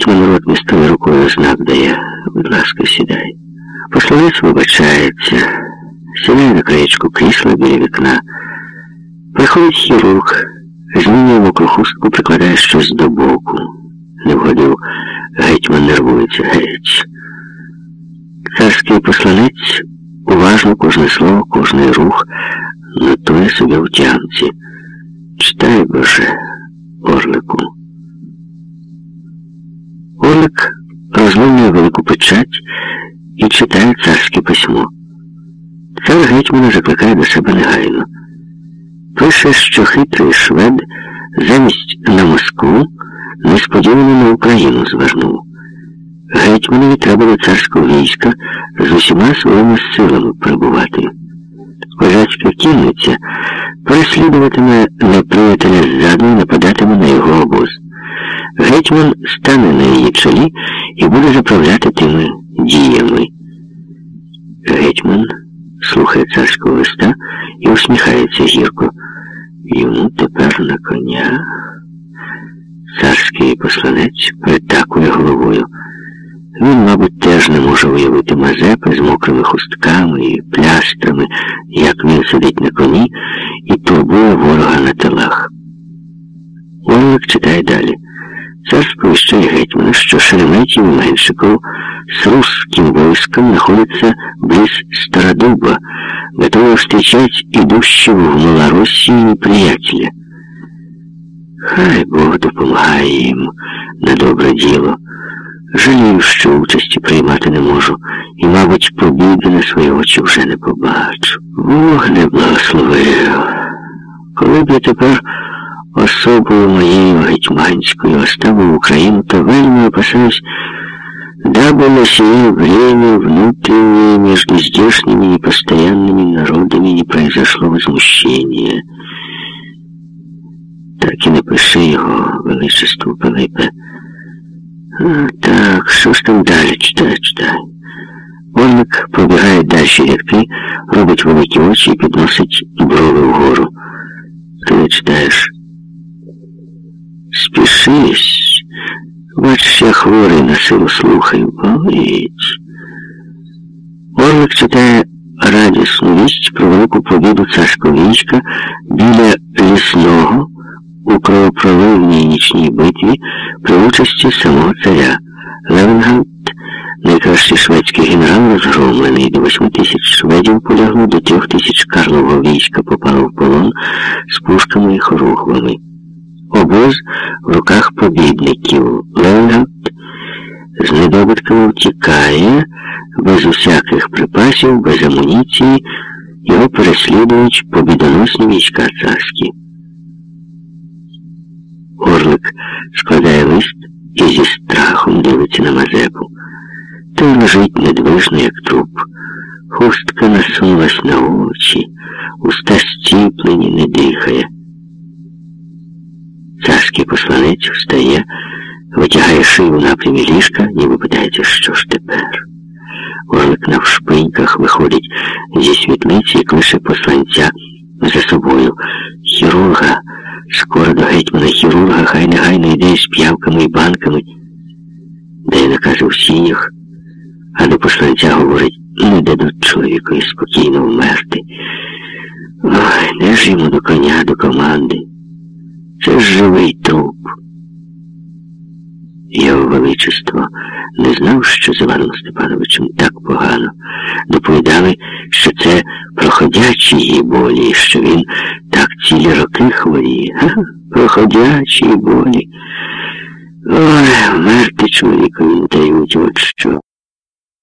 Гетьман ротмістрові рукою знак дає. Будь ласка, сідай. Посланець вибачається, сідає на краєчку крісла біля вікна. Приходить хірург, змінює мокру хустку, прикладає щось до боку. Не вгодив, гетьман нервується, геть. Царський посланець уважно кожне слово, кожний рух нотує собі в тямці. Читай, Боже, Орлику. Розломлює велику печать і читає царське письмо. Цар гетьмана закликає до себе негайно. Пише, що хитрий швед замість на Москву несподівано на Україну звернув. Гетьманові треба до царського війська з усіма своїми силами прибувати. Козацька кінниця переслідуватиме неприятеля ззаду і нападатиме на його обоз. Гетьман стане на її чолі і буде заправляти тими діями. Гетьман слухає царського листа і усміхається гірко. Йому тепер на коня. Царський посланець притакує головою. Він, мабуть, теж не може уявити Мазепи з мокрими хустками і плястрами, як він сидить на коні і турбує ворога на тилах. Орлик читає далі. Цар сповіщає гетьмана, що Шереметів і Меншиков з русским войском находятся близ Стародуба, готовы встречать идущего в Малороссию неприятеля. Хай Бог допомагає їм на добре діло. Жалію, що участі приймати не можу, і, мабуть, побіди на свої очі вже не побачу. Бог не благословив. Коли б я тепер особою моєю гетьманською оставив Україну, то вельми опасаюсь, дабы на сие время внутреннее между здешними непостоянными народами не произошло возмущение. Так і напиши його величеству Пилипе. Так, що ж там далі? Читай, читай. Орлик пробігає далі рядки, робить великі очі і підносить брови вгору. Ти не читаєш. Спішись. Бачиш, я хворий на силу слухай, болить. Орлик читає радісну вість про велику побіду царського війська біля лісного у кровопроливній нічній битві при участі самого царя. Левенгант, найкращий шведський генерал, розгромлений до восьми тисяч шведів полягло, до трьох тисяч карлового війська попало в полон з пушками і хоругвами. Обоз в руках побідників. Левенгант з недобитками втікає, без усяких припасів, без амуніції, його переслідують побідоносні війська царські. Орлик складає лист і зі страхом дивиться на Мазепу. Той лежить недвижно, як труп. Хустка насунулась на очі, уста стіплені, не дихає. Царський посланець встає, витягає шию в напрямі ліжка, ніби питається, що ж тепер. Орлик на вшпиньках виходить зі світлиці і клише посланця за собою. Хірурга, скоро до гетьмана хірурга, хай негайно йде з п'явками і банками, дає накази в сінях, а до посланця говорить, не дадуть чоловікові спокійно вмерти. Ой, не ж йому до коня, до команди. Це ж живий труп. Його величество не знав, що з Іваном Степановичем так погано. Доповідали, що це проходячі її болі, що він так цілі роки хворіє. Ха, проходячі болі. Ой, вмерти чоловікові не дають, от що.